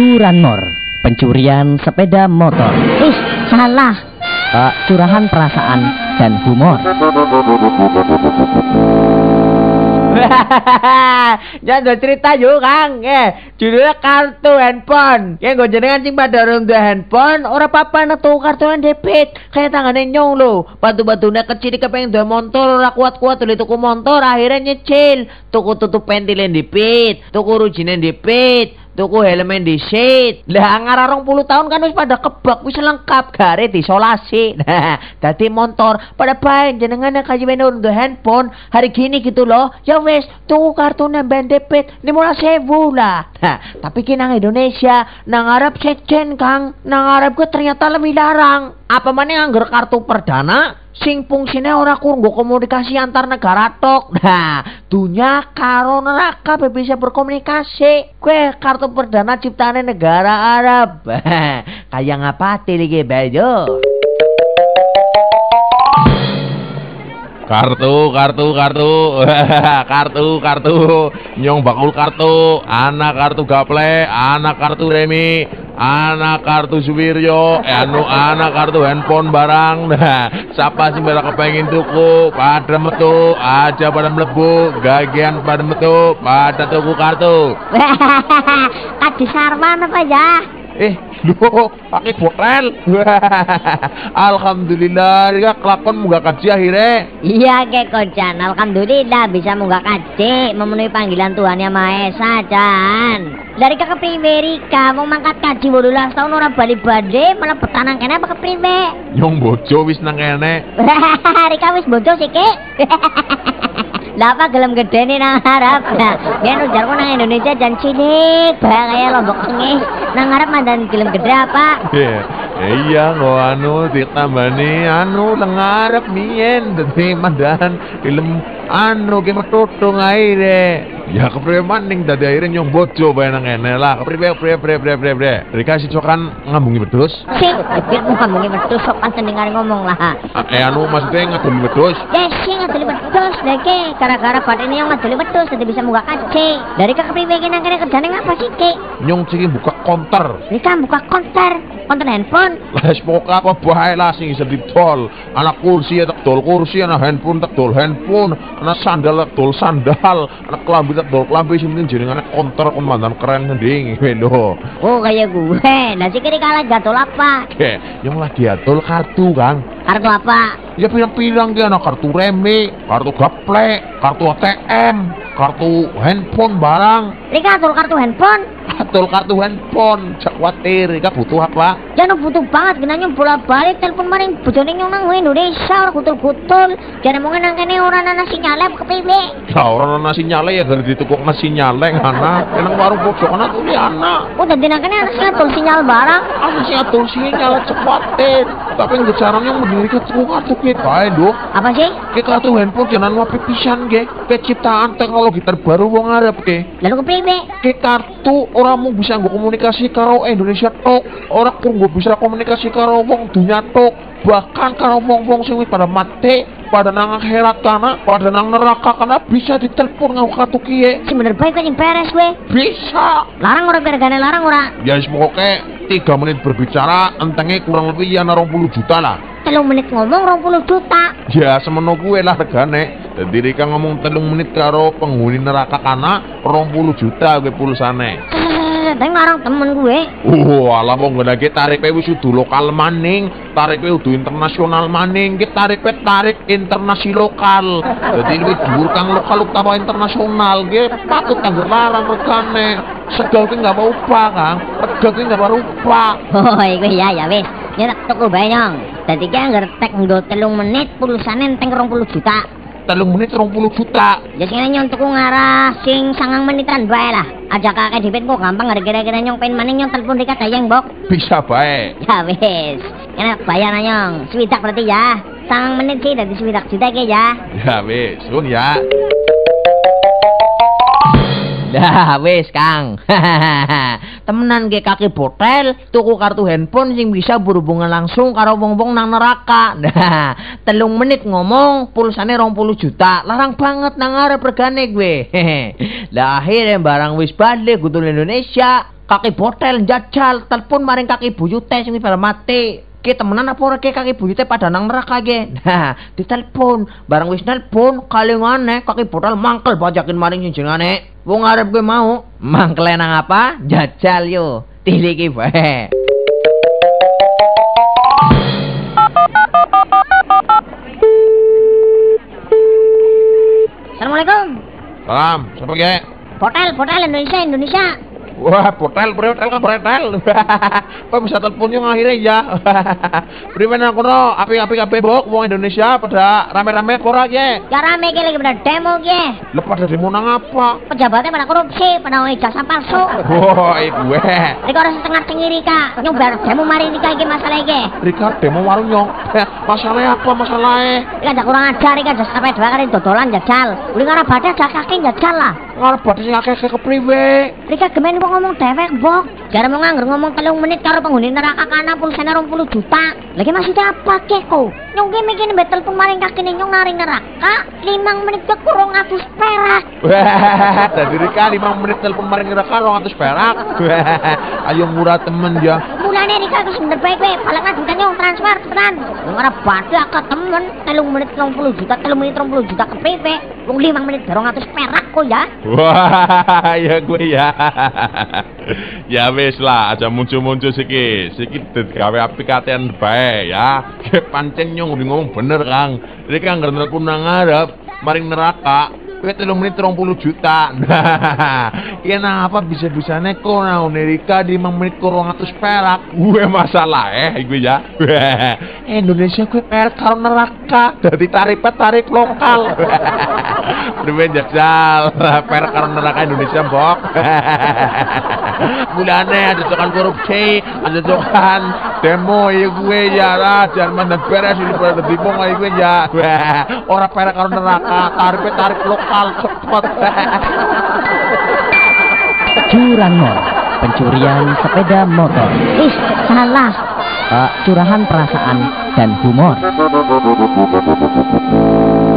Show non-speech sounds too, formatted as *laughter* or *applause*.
Curanmor, pencurian sepeda motor. Ih, salah. Pak, curahan perasaan dan humor. *laughs* Jangan cerita yuk Kang Eh judulnya kartu handphone Ya gue jenengan sing pada orang dua handphone Orang apa netu kartu yang debit Kayak tangannya nyong lo Batu-batunya kecil kepengen dua motor Ora kuat-kuat tuh tuku motor Akhirnya nyecil Tuku tutup pentilin debit Tuku rujinin debit tuku helmen di seat lah ngarang puluh tahun kan wis pada kebak wis lengkap. Gare disolasi. Nah *laughs* dadi motor pada bae jenengan yang kaji untuk handphone. Hari gini gitu loh. Ya wes tuku kartu nembeng debit. Lima sewu lah nah tapi kini Indonesia nang Arab secen kang nang Arab gue ternyata lebih larang apa mana anggar kartu perdana sing fungsine ora kuranggo komunikasi antar negara tok. Nah, dunia karo neraka bisa berkomunikasi. Kue kartu perdana ciptane negara Arab. *laughs* Kayak ngapa iki, Bayo? Kartu, kartu, kartu, *laughs* kartu, kartu, nyong bakul kartu, anak kartu gaple, anak kartu remi, anak kartu Suwiryo, anu anak kartu handphone barang. Nah, *laughs* siapa sih pada kepengin tuku, pada metu, aja pada melebu, gagian pada metu, pada tuku kartu. *laughs* Kadi sarwan apa ya? Eh, lu pakai botel. *laughs* Alhamdulillah, ya kelakon munggah kaji akhirnya. Iya, ke kocan. Alhamdulillah bisa munggah kaji memenuhi panggilan Tuhan Yang Maha Esa, Jan. Dari kakak Primerika mau mangkat kaji 18 tahun orang balik bade malah petanang kene apa kepriwe? Nyong bojo wis nang kene. *laughs* Rika wis bojo sih, Kek. *laughs* Lah apa gelem gede nih nang Arab. Nah, biar ujarku nang Indonesia jan cilik, bahaya lombok tengah. Nang Arab mandan gelem gede apa? Yeah. Iya, ngo anu ditambani anu lengarep mien dadi mandan film anu ki metutung ae Ya kepriwe maning dadi akhirnya nyong bojo bae nang kene lah. Kepriwe priwe priwe priwe priwe priwe. Rika si cokan ngambungi wedhus. Sik, mu ngambungi wedhus sok pancen dengar ngomong lah. Eh anu maksudnya ngadoli wedhus. Ya sih ngadoli wedhus deke. Gara-gara badan ini yang ngadoli wedhus jadi bisa muka kace. Dari ke kepriwe ki nang kene kerjane ngapa sih, Ki? Nyong ciki buka konter. Rika buka konter, konter handphone. Lah semoga apa bae lah sing bisa didol. Anak kursi ya tak dol kursi, anak handphone tak dol handphone, anak sandal tak dol sandal, anak kelambi tak dol kelambi sing penting jenengane konter kon mandan keren ngending lho. Oh kayak gue. Lah kira kalah gatul apa? Oke, yang lagi adol kartu, Kang. Kartu apa? Ya pirang-pirang dia anak kartu remi, kartu gaple, kartu ATM, kartu handphone barang. Rika atur kartu handphone. Atur kartu handphone, jak khawatir, Rika butuh apa? Jangan butuh banget, kena bola balik telepon maring bojone nang Indonesia ora gutul-gutul. Jangan mau nang kene ora ana sinyale kepiye. Ya ora ana sinyale ya dari ditukuk nasi sinyale ana. Enang warung pojokan tuh ana. Oh dadi nang kene ana sinyal barang. Ana sing atur sinyal cepatin. Tapi nggak caranya mendiri ke tuku kartu kita Dok. Apa sih? Ke kartu handphone jangan wapi pisan ge. Ke ciptaan teknologi terbaru wong Arab ge. Lalu kepiye? Ke kartu orang mau bisa nggak komunikasi karo Indonesia tok. Orang pun nggak bisa komunikasi karo wong dunia tok. Bahkan karo wong-wong sing wis pada mati, pada nang akhirat kana, pada nang neraka kana bisa ditelepon kartu kiye. Si bener baik kan yang beres we. Bisa. Larang ora gara-gara larang ora. Ya semoga tiga menit berbicara entengnya kurang lebih ya 20 juta lah. Telung menit ngomong 20 juta. Ya semeno gue lah regane. Jadi Rika ngomong telung menit karo penghuni neraka kana 20 juta gue pulsane. Tapi ngarang temen gue. Oh, alah mau ngenake tarife wis kudu lokal maning, tarife kudu internasional maning, ki tarife tarik internasi lokal. Jadi lebih dhuwur kang lokal utawa internasional, nggih patut kanggo larang regane. Segal ki nggak mau upah, Kang. Rega ki nggak mau upah. Oh, iku ya ya wis. Ya tak tuku bae nyong. Dadi ki anggar tek nggo telung menit pulsane enteng 20 juta. Telung menit 20 juta. Ya sing nyong tuku ngarah sing sangang menitan bae lah. Aja kakek dipit kok gampang gara-gara nyong pengen maning nyong telepon dekat dayang bok. Bisa bae. Ya wis. Enak bayar nyong. Swidak berarti ya. Sangang menit sih dari swidak juta ke ya. Ya wis, sun ya. Dah wis Kang. *laughs* temenan ge kaki botel tuku kartu handphone sing bisa berhubungan langsung karo wong-wong nang neraka. Nah telung menit ngomong pulsane rong puluh juta. Larang banget nang arep regane gue *laughs* lah akhirnya barang wis balik gutul Indonesia. Kaki botel jajal telepon maring kaki buyute sing mati Ki temenan apa ora ki kaki buyute pada nang neraka ge. Nah, ditelepon, barang wis nelpon kalingane kaki botel mangkel bajakin maring sing jenengane. Wong arep gue mau, mangkel nang apa? Jajal yo. Tiliki bae. Assalamualaikum. Salam, siapa ge? Hotel, hotel Indonesia, Indonesia. Wah, hotel, hotel kan hotel. Kok bisa teleponnya akhirnya *laughs* ya. Primen aku no, api-api kabeh bok wong Indonesia pada rame-rame ora ge. Ya rame ki lagi pada demo ki. Lepas dari demo nang apa? Pejabatnya pada korupsi, pada ijazah palsu. Wah, ibu eh. Rika harus setengah cengiri kak. Nyobar demo mari ini kak iki masalah iki. Rika demo warung nyong. Eh, masalahnya apa masalahnya? Rika ada kurang ajar, Rika sampai dua kali dodolan jajal. Udah ngarep badan ada kaki jajal lah. ngarep bodhe akeh kepriwe? Rika gemen wong ngomong dhewek, Mbok. Jarang mau nganggur ngomong telung menit karo penghuni neraka kana pulsanya rong puluh juta. Lagi maksudnya apa ke kok? Nyong ki mikir betul pemaring kaki nih nyong naring neraka. Limang menit ke kurung atus perak. Dari Rika 5 menit telepon maring Rika 200 perak. Ayo murah temen ya. Mulane Rika wis bener baik baik. Paling kan duitnya nyong transfer cepetan. Badak ke temen. Telung menit rong puluh juta, telung menit rong puluh juta ke PP. Wong limang menit rong atus perak kok ya. Wah, *laughs* ya gue ya. ya wis lah, aja muncul-muncul siki. Siki gawe aplikasian bae ya. Pancen nyong ngomong bener, Kang. Rika nggak nelpon nang ngarep, maring neraka. Kowe telung menit 20 juta. *laughs* Apa bisa-bisanya kok nah Amerika di 5 menit kurang 200 perak. Gue masalah eh gue ya. *laughs* Indonesia gue perak karo neraka. Jadi tarifnya tarif lokal. *laughs* Priwe jajal, perak karo neraka Indonesia, Bok. Mulane ada cokan korupsi, ada cokan demo ya gue ya lah, jangan mandan beres ini pada demo ya gue ya. *laughs* Orang perak karo neraka, tarifnya tarif lokal cepet. *laughs* Curanmor, pencurian sepeda motor. Ih, salah. Eh, curahan perasaan dan humor. *laughs*